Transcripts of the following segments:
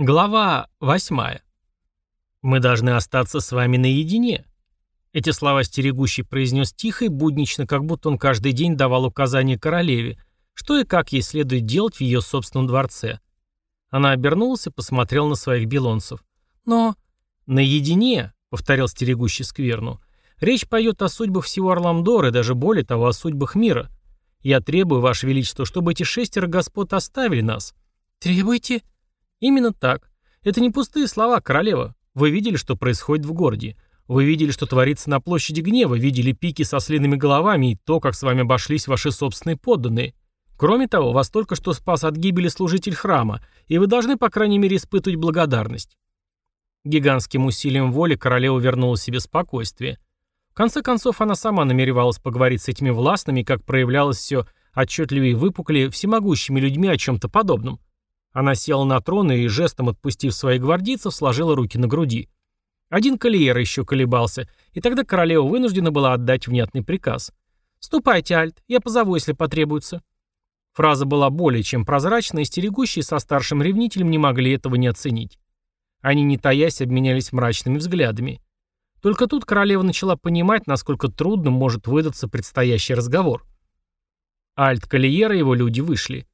Глава 8. «Мы должны остаться с вами наедине». Эти слова стерегущий произнес тихо и буднично, как будто он каждый день давал указания королеве, что и как ей следует делать в ее собственном дворце. Она обернулась и посмотрела на своих белонцев. «Но...» «Наедине», — повторил стерегущий скверну, — «речь пойдет о судьбах всего Орламдора и даже более того, о судьбах мира. Я требую, Ваше Величество, чтобы эти шестеро господ оставили нас». «Требуете?» Именно так. Это не пустые слова, королева. Вы видели, что происходит в городе. Вы видели, что творится на площади гнева, видели пики со слиными головами и то, как с вами обошлись ваши собственные подданные. Кроме того, вас только что спас от гибели служитель храма, и вы должны, по крайней мере, испытывать благодарность. Гигантским усилием воли королева вернула себе спокойствие. В конце концов, она сама намеревалась поговорить с этими властными, как проявлялось все отчетливее и выпуклее всемогущими людьми о чем-то подобном. Она села на трон и, жестом отпустив своих гвардейцев, сложила руки на груди. Один калиера еще колебался, и тогда королева вынуждена была отдать внятный приказ. «Ступайте, Альт, я позову, если потребуется». Фраза была более чем прозрачна, и стерегущие со старшим ревнителем не могли этого не оценить. Они, не таясь, обменялись мрачными взглядами. Только тут королева начала понимать, насколько трудным может выдаться предстоящий разговор. Альт Калиера и его люди вышли.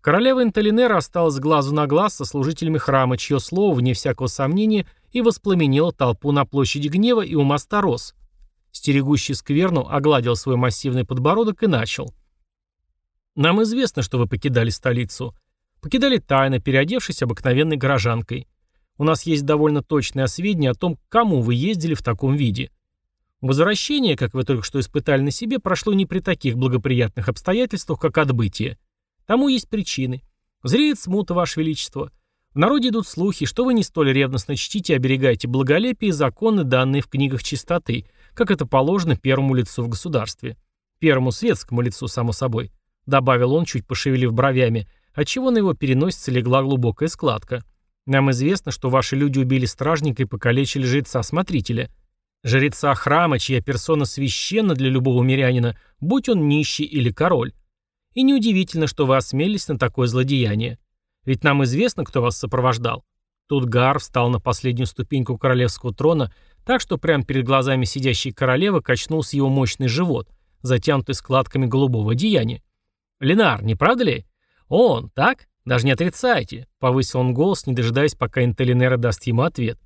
Королева Интелинера осталась глазу на глаз со служителями храма, чье слово, вне всякого сомнения, и воспламенило толпу на площади гнева и у моста Рос. Стерегущий скверну огладил свой массивный подбородок и начал. «Нам известно, что вы покидали столицу. Покидали тайно, переодевшись обыкновенной горожанкой. У нас есть довольно точное сведения о том, к кому вы ездили в таком виде. Возвращение, как вы только что испытали на себе, прошло не при таких благоприятных обстоятельствах, как отбытие. Тому есть причины. Зреет смута, Ваше Величество. В народе идут слухи, что вы не столь ревностно чтите и оберегаете благолепие и законы, данные в книгах чистоты, как это положено первому лицу в государстве. Первому светскому лицу, само собой. Добавил он, чуть пошевелив бровями, отчего на его переносице легла глубокая складка. Нам известно, что ваши люди убили стражника и покалечили жреца-смотрителя. Жреца храма, чья персона священна для любого мирянина, будь он нищий или король. И неудивительно, что вы осмелились на такое злодеяние. Ведь нам известно, кто вас сопровождал. Тут Гар встал на последнюю ступеньку королевского трона, так что прямо перед глазами сидящей королевы качнулся его мощный живот, затянутый складками голубого одеяния. «Ленар, не правда ли?» «Он, так? Даже не отрицайте», — повысил он голос, не дожидаясь, пока Интелинера даст ему ответ.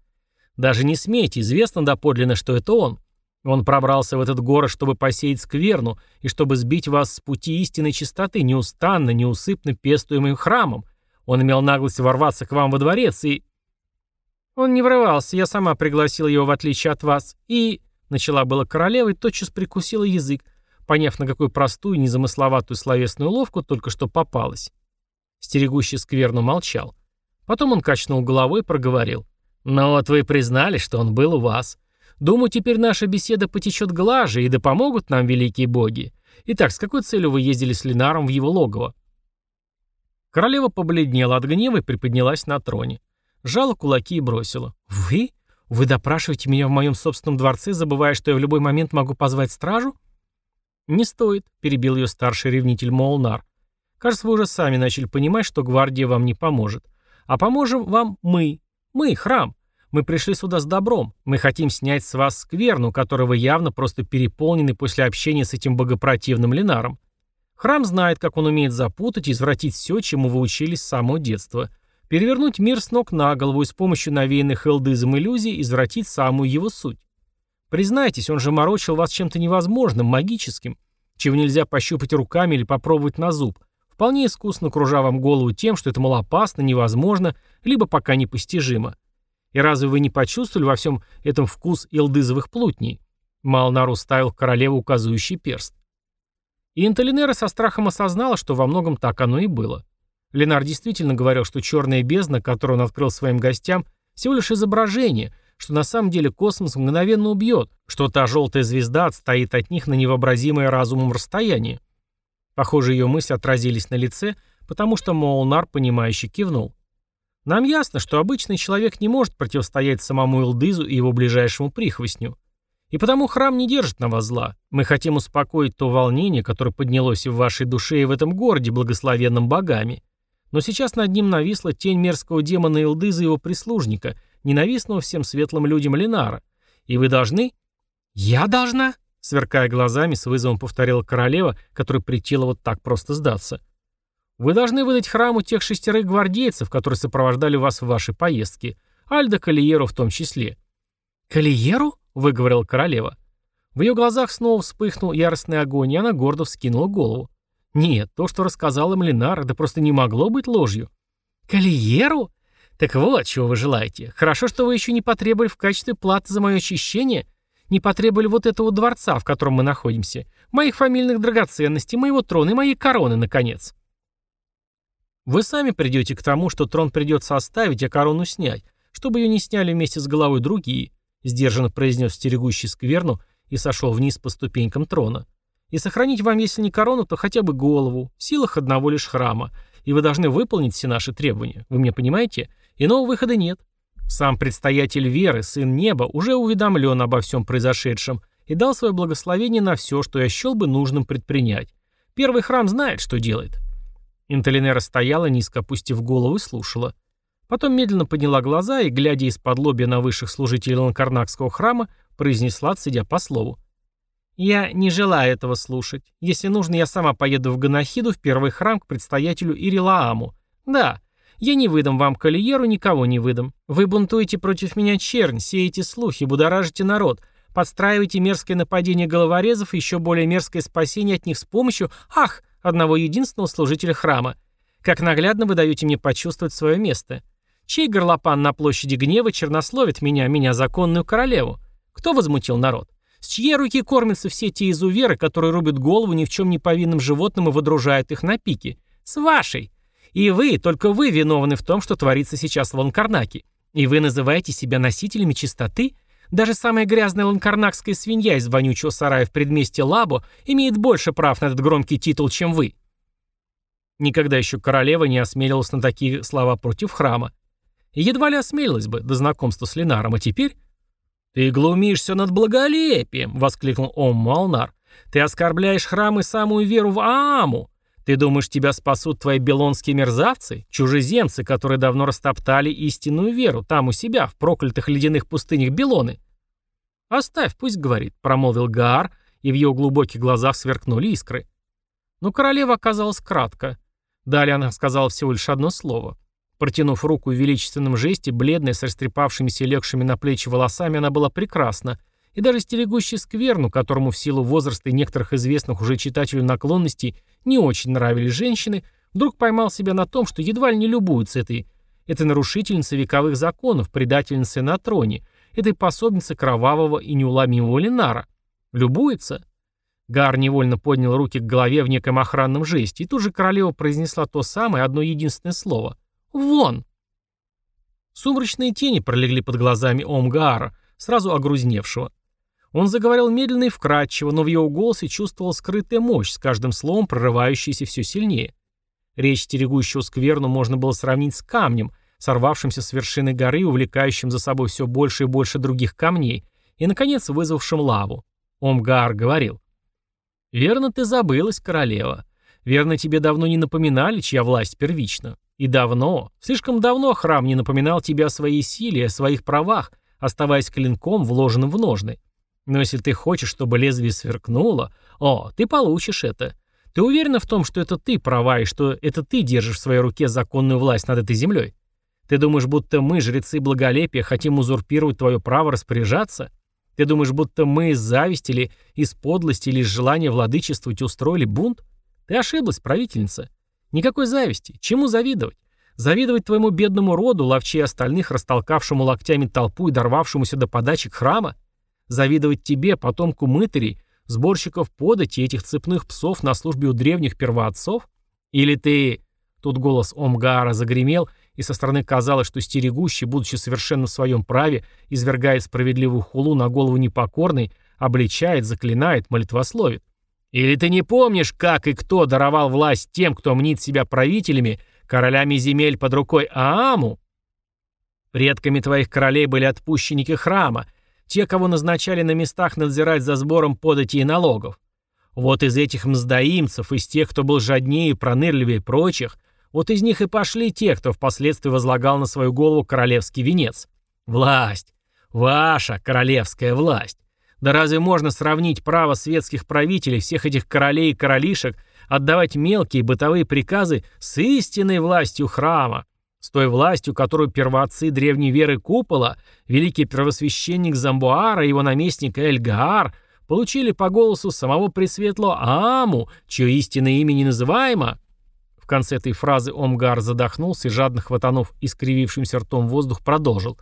«Даже не смейте, известно доподлинно, что это он. Он пробрался в этот город, чтобы посеять скверну и чтобы сбить вас с пути истинной чистоты, неустанно, неусыпно пестуемым храмом. Он имел наглость ворваться к вам во дворец и... Он не врывался, я сама пригласила его в отличие от вас. И... Начала была королева и тотчас прикусила язык, поняв, на какую простую, незамысловатую словесную ловку только что попалась. Стерегущий скверну молчал. Потом он качнул головой и проговорил. «Ну вот вы признали, что он был у вас. Думаю, теперь наша беседа потечет глаже, и да помогут нам великие боги. Итак, с какой целью вы ездили с Ленаром в его логово?» Королева побледнела от гнева и приподнялась на троне. Сжала кулаки и бросила. «Вы? Вы допрашиваете меня в моем собственном дворце, забывая, что я в любой момент могу позвать стражу?» «Не стоит», — перебил ее старший ревнитель Молнар. «Кажется, вы уже сами начали понимать, что гвардия вам не поможет. А поможем вам мы. Мы, храм. Мы пришли сюда с добром. Мы хотим снять с вас скверну, которого явно просто переполнены после общения с этим богопротивным Ленаром. Храм знает, как он умеет запутать и извратить все, чему вы учились с самого детства. Перевернуть мир с ног на голову и с помощью навеянных элдызом иллюзий извратить самую его суть. Признайтесь, он же морочил вас чем-то невозможным, магическим, чего нельзя пощупать руками или попробовать на зуб, вполне искусно кружа вам голову тем, что это, мол, опасно, невозможно, либо пока непостижимо. И разве вы не почувствовали во всем этом вкус илдызовых плутней? Малнар уставил королеву указывающий перст. И Интелинера со страхом осознала, что во многом так оно и было. Ленар действительно говорил, что черная бездна, которую он открыл своим гостям, всего лишь изображение, что на самом деле космос мгновенно убьет, что та желтая звезда отстоит от них на невообразимое разумом расстояние. Похоже, ее мысли отразились на лице, потому что Молнар, понимающе кивнул. Нам ясно, что обычный человек не может противостоять самому Илдызу и его ближайшему прихвостню. И потому храм не держит на вас зла. Мы хотим успокоить то волнение, которое поднялось в вашей душе и в этом городе, благословенном богами. Но сейчас над ним нависла тень мерзкого демона Илдыза и его прислужника, ненавистного всем светлым людям Ленара. И вы должны... «Я должна?» — сверкая глазами, с вызовом повторила королева, которая притила вот так просто сдаться. «Вы должны выдать храму тех шестерых гвардейцев, которые сопровождали вас в вашей поездке, Альда Калиеру в том числе». «Калиеру?» — выговорила королева. В ее глазах снова вспыхнул яростный огонь, и она гордо вскинула голову. Нет, то, что рассказал им Ленар, это просто не могло быть ложью. «Калиеру? Так вот, чего вы желаете. Хорошо, что вы еще не потребовали в качестве платы за мое очищение, не потребовали вот этого дворца, в котором мы находимся, моих фамильных драгоценностей, моего трона и моей короны, наконец». Вы сами придете к тому, что трон придется оставить, а корону снять, чтобы ее не сняли вместе с головой другие, сдержанно произнес стерегущий скверну и сошел вниз по ступенькам трона. И сохранить вам, если не корону, то хотя бы голову, в силах одного лишь храма. И вы должны выполнить все наши требования. Вы меня понимаете? Иного выхода нет. Сам предстоятель веры, сын неба, уже уведомлен обо всем произошедшем и дал свое благословение на все, что я счел бы нужным предпринять. Первый храм знает, что делает. Интелинера стояла, низко опустив голову, и слушала. Потом медленно подняла глаза и, глядя из-под лобья на высших служителей Ланкарнакского храма, произнесла, цедя по слову. Я не желаю этого слушать. Если нужно, я сама поеду в Ганахиду в первый храм к предстоятелю Ирилааму. Да, я не выдам вам Калиеру, никого не выдам. Вы бунтуете против меня чернь, сеете слухи, будоражите народ, подстраиваете мерзкое нападение головорезов и еще более мерзкое спасение от них с помощью, ах, одного единственного служителя храма. Как наглядно вы даете мне почувствовать свое место. Чей горлопан на площади гнева чернословит меня, меня законную королеву? Кто возмутил народ? С чьей руки кормятся все те изуверы, которые рубят голову ни в чем не повинным животным и водружают их на пики? С вашей. И вы, только вы виновны в том, что творится сейчас в Ланкарнаке. И вы называете себя носителями чистоты? Даже самая грязная ланкарнакская свинья из вонючего сарая в предместе Лабо имеет больше прав на этот громкий титул, чем вы. Никогда еще королева не осмелилась на такие слова против храма. Едва ли осмелилась бы до знакомства с Ленаром, а теперь... «Ты глумишься над благолепием!» — воскликнул Ом Малнар. «Ты оскорбляешь храм и самую веру в Ааму! Ты думаешь, тебя спасут твои белонские мерзавцы, чужеземцы, которые давно растоптали истинную веру, там у себя, в проклятых ледяных пустынях Белоны?» «Оставь, пусть говорит», — промолвил Гаар, и в его глубоких глазах сверкнули искры. Но королева оказалась кратко. Далее она сказала всего лишь одно слово. Протянув руку в величественном жесте, бледная, с растрепавшимися легшими на плечи волосами, она была прекрасна, и даже стерегущий скверну, которому в силу возраста и некоторых известных уже читателю наклонностей не очень нравились женщины, вдруг поймал себя на том, что едва ли не любуется этой, этой нарушительницей вековых законов, предательницей на троне, этой пособницей кровавого и неуломимого Ленара. Любуется? Гар невольно поднял руки к голове в неком охранном жесте, и тут же королева произнесла то самое, одно единственное слово. Вон!» Сумрачные тени пролегли под глазами Омгаара, сразу огрузневшего. Он заговорил медленно и вкрадчиво, но в его голосе чувствовал скрытая мощь, с каждым словом прорывающаяся все сильнее. Речь стерегущего скверну можно было сравнить с камнем, сорвавшимся с вершины горы, увлекающим за собой все больше и больше других камней, и, наконец, вызвавшим лаву. Омгаар говорил. «Верно ты забылась, королева. Верно тебе давно не напоминали, чья власть первична. И давно, слишком давно храм не напоминал тебе о своей силе, о своих правах, оставаясь клинком, вложенным в ножны. Но если ты хочешь, чтобы лезвие сверкнуло, о, ты получишь это. Ты уверена в том, что это ты права и что это ты держишь в своей руке законную власть над этой землей? Ты думаешь, будто мы, жрецы благолепия, хотим узурпировать твое право распоряжаться? Ты думаешь, будто мы из зависти или из подлости или из желания владычествовать устроили бунт? Ты ошиблась, правительница. Никакой зависти. Чему завидовать? Завидовать твоему бедному роду, ловчей остальных, растолкавшему локтями толпу и дорвавшемуся до подачек храма? Завидовать тебе, потомку мытарей, сборщиков подати этих цепных псов на службе у древних первоотцов? Или ты...» Тут голос Омгаара загремел, и со стороны казалось, что стерегущий, будучи совершенно в своем праве, извергает справедливую хулу на голову непокорной, обличает, заклинает, молитвословит. Или ты не помнишь, как и кто даровал власть тем, кто мнит себя правителями, королями земель под рукой Ааму? Предками твоих королей были отпущенники храма, те, кого назначали на местах надзирать за сбором подати и налогов. Вот из этих мздоимцев, из тех, кто был жаднее пронырливее прочих, Вот из них и пошли те, кто впоследствии возлагал на свою голову королевский венец. Власть. Ваша королевская власть. Да разве можно сравнить право светских правителей, всех этих королей и королишек, отдавать мелкие бытовые приказы с истинной властью храма, с той властью, которую первоотцы древней веры Купола, великий первосвященник Замбуара и его наместник Эльгаар получили по голосу самого Пресветлого Ааму, чье истинное имя не называемо. В конце этой фразы Омгар задохнулся и, жадно хватанув искривившимся ртом воздух, продолжил.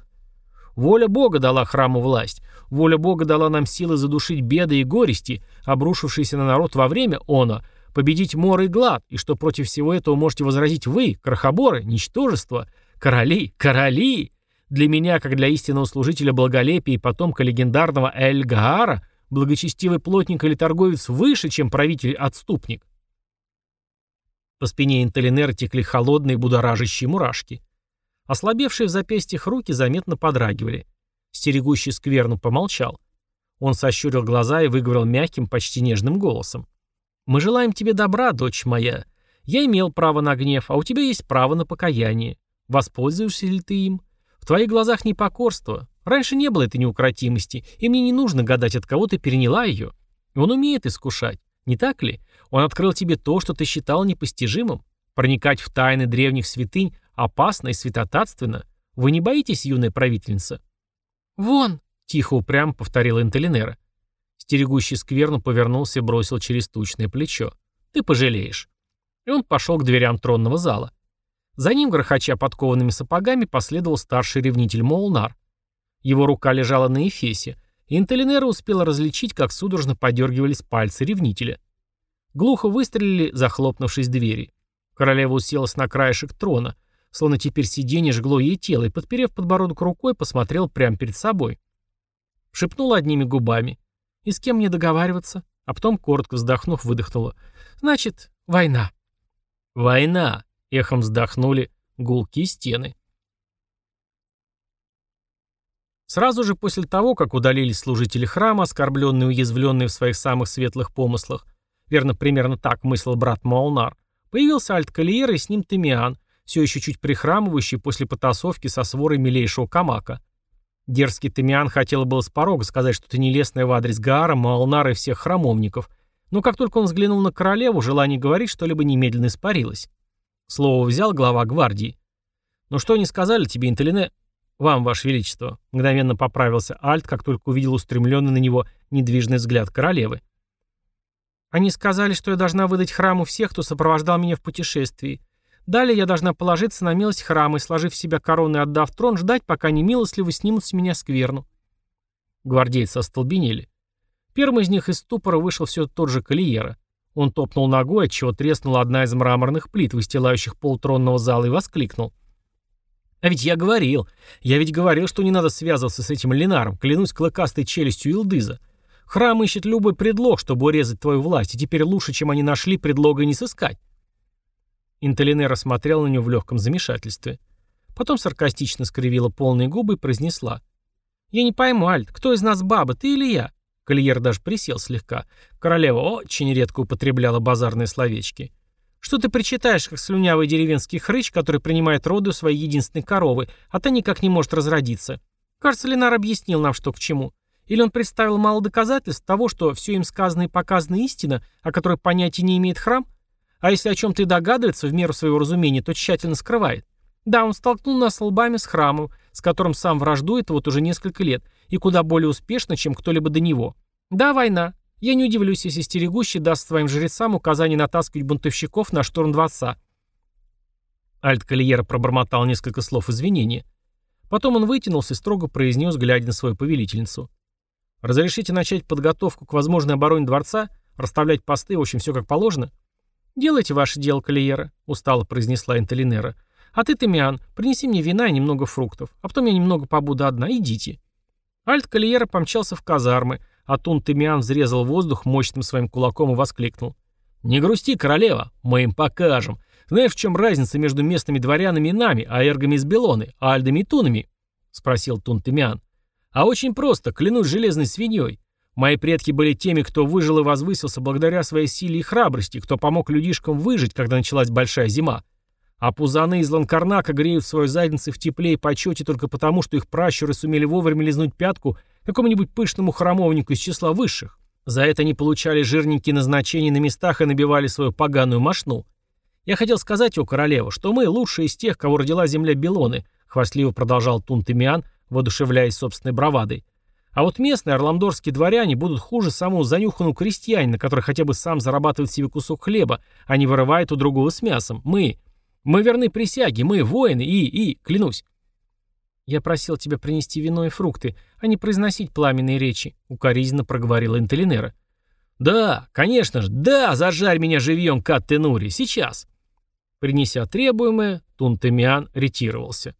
«Воля Бога дала храму власть. Воля Бога дала нам силы задушить беды и горести, обрушившиеся на народ во время она, победить мор и глад, и что против всего этого можете возразить вы, крохоборы, ничтожество, короли, короли. Для меня, как для истинного служителя благолепия и потомка легендарного Эль-Гаара, благочестивый плотник или торговец выше, чем правитель-отступник. По спине Интелинера текли холодные будоражащие мурашки. Ослабевшие в запястьях руки заметно подрагивали. Стерегущий скверну помолчал. Он сощурил глаза и выговорил мягким, почти нежным голосом. «Мы желаем тебе добра, дочь моя. Я имел право на гнев, а у тебя есть право на покаяние. Воспользуешься ли ты им? В твоих глазах непокорство. Раньше не было этой неукротимости, и мне не нужно гадать, от кого ты переняла ее. Он умеет искушать, не так ли? Он открыл тебе то, что ты считал непостижимым. Проникать в тайны древних святынь опасно и святотатственно. Вы не боитесь, юная правительница?» «Вон!» — тихо упрям повторила Интелинера. Стерегущий скверну повернулся и бросил через тучное плечо. «Ты пожалеешь». И он пошел к дверям тронного зала. За ним, грохоча подкованными сапогами, последовал старший ревнитель Молнар. Его рука лежала на эфесе, и Интелинера успела различить, как судорожно подергивались пальцы ревнителя. Глухо выстрелили, захлопнувшись двери. Королева уселась на краешек трона, словно теперь сиденье жгло ей тело, и, подперев подбородок рукой, посмотрел прямо перед собой. Шепнула одними губами. «И с кем мне договариваться?» А потом, коротко вздохнув, выдохнула. «Значит, война». «Война!» — эхом вздохнули гулкие стены. Сразу же после того, как удалились служители храма, оскорбленные и уязвленные в своих самых светлых помыслах, верно, примерно так мыслил брат Молнар, появился Альт-Калиер и с ним Тимиан, все еще чуть прихрамывающий после потасовки со сворой милейшего Камака. Дерзкий Тимиан хотел было с порога сказать что-то нелестное в адрес Гаара, Молнара и всех храмовников, но как только он взглянул на королеву, желание говорить что-либо немедленно испарилось. Слово взял глава гвардии. «Ну что они сказали тебе, Интелине?» «Вам, Ваше Величество», — мгновенно поправился Альт, как только увидел устремленный на него недвижный взгляд королевы. «Они сказали, что я должна выдать храму всех, кто сопровождал меня в путешествии. Далее я должна положиться на милость храма и, сложив себя корону и отдав трон, ждать, пока не милостливо снимут с меня скверну». Гвардейцы остолбенели. Первым из них из ступора вышел все тот же Калиера. Он топнул ногой, отчего треснула одна из мраморных плит, выстилающих пол тронного зала, и воскликнул. А ведь я говорил, я ведь говорил, что не надо связываться с этим Ленаром, клянусь клыкастой челюстью Илдыза. Храм ищет любой предлог, чтобы урезать твою власть, и теперь лучше, чем они нашли, предлога не сыскать. Интелинера смотрел на нее в легком замешательстве. Потом саркастично скривила полные губы и произнесла. «Я не пойму, Альт, кто из нас баба, ты или я?» Кольер даже присел слегка. Королева очень редко употребляла базарные словечки. Что ты причитаешь, как слюнявый деревенский хрыч, который принимает роды у своей единственной коровы, а та никак не может разродиться? Кажется, Ленар объяснил нам, что к чему. Или он представил мало доказательств того, что все им сказано и показано истина, о которой понятия не имеет храм? А если о чем-то и догадывается в меру своего разумения, то тщательно скрывает. Да, он столкнул нас лбами с храмом, с которым сам враждует вот уже несколько лет, и куда более успешно, чем кто-либо до него. Да, война. Я не удивлюсь, если стерегущий даст своим жрецам указание натаскивать бунтовщиков на штурм дворца. Альт Калиера пробормотал несколько слов извинения. Потом он вытянулся и строго произнес, глядя на свою повелительницу. «Разрешите начать подготовку к возможной обороне дворца? Расставлять посты, в общем, все как положено?» «Делайте ваше дело, Калиера», — устало произнесла Интелинера. «А ты, Тимиан, принеси мне вина и немного фруктов, а потом я немного побуду одна, идите». Альт Калиера помчался в казармы, а Тун Тымиан взрезал воздух мощным своим кулаком и воскликнул. «Не грусти, королева, мы им покажем. Знаешь, в чем разница между местными дворянами и нами, аэргами из Белоны, а альдами и тунами?» — спросил Тун Тымиан. «А очень просто, клянусь железной свиньей. Мои предки были теми, кто выжил и возвысился благодаря своей силе и храбрости, кто помог людишкам выжить, когда началась большая зима. А пузаны из Ланкарнака греют свою задницу в тепле и почете только потому, что их пращуры сумели вовремя лизнуть пятку какому-нибудь пышному храмовнику из числа высших. За это они получали жирненькие назначения на местах и набивали свою поганую мошну. Я хотел сказать, о королева, что мы лучшие из тех, кого родила земля Белоны, хвастливо продолжал Тунтемиан, воодушевляясь собственной бравадой. А вот местные орламдорские дворяне будут хуже самого занюханного крестьянина, который хотя бы сам зарабатывает себе кусок хлеба, а не вырывает у другого с мясом. Мы. Мы верны присяге, мы воины и, и, клянусь. Я просил тебя принести вино и фрукты, а не произносить пламенные речи, укоризненно проговорила Интелинера. Да, конечно же, да, зажарь меня живьем, Кат Тенури, сейчас. Принеся требуемое, Тунтемиан ретировался.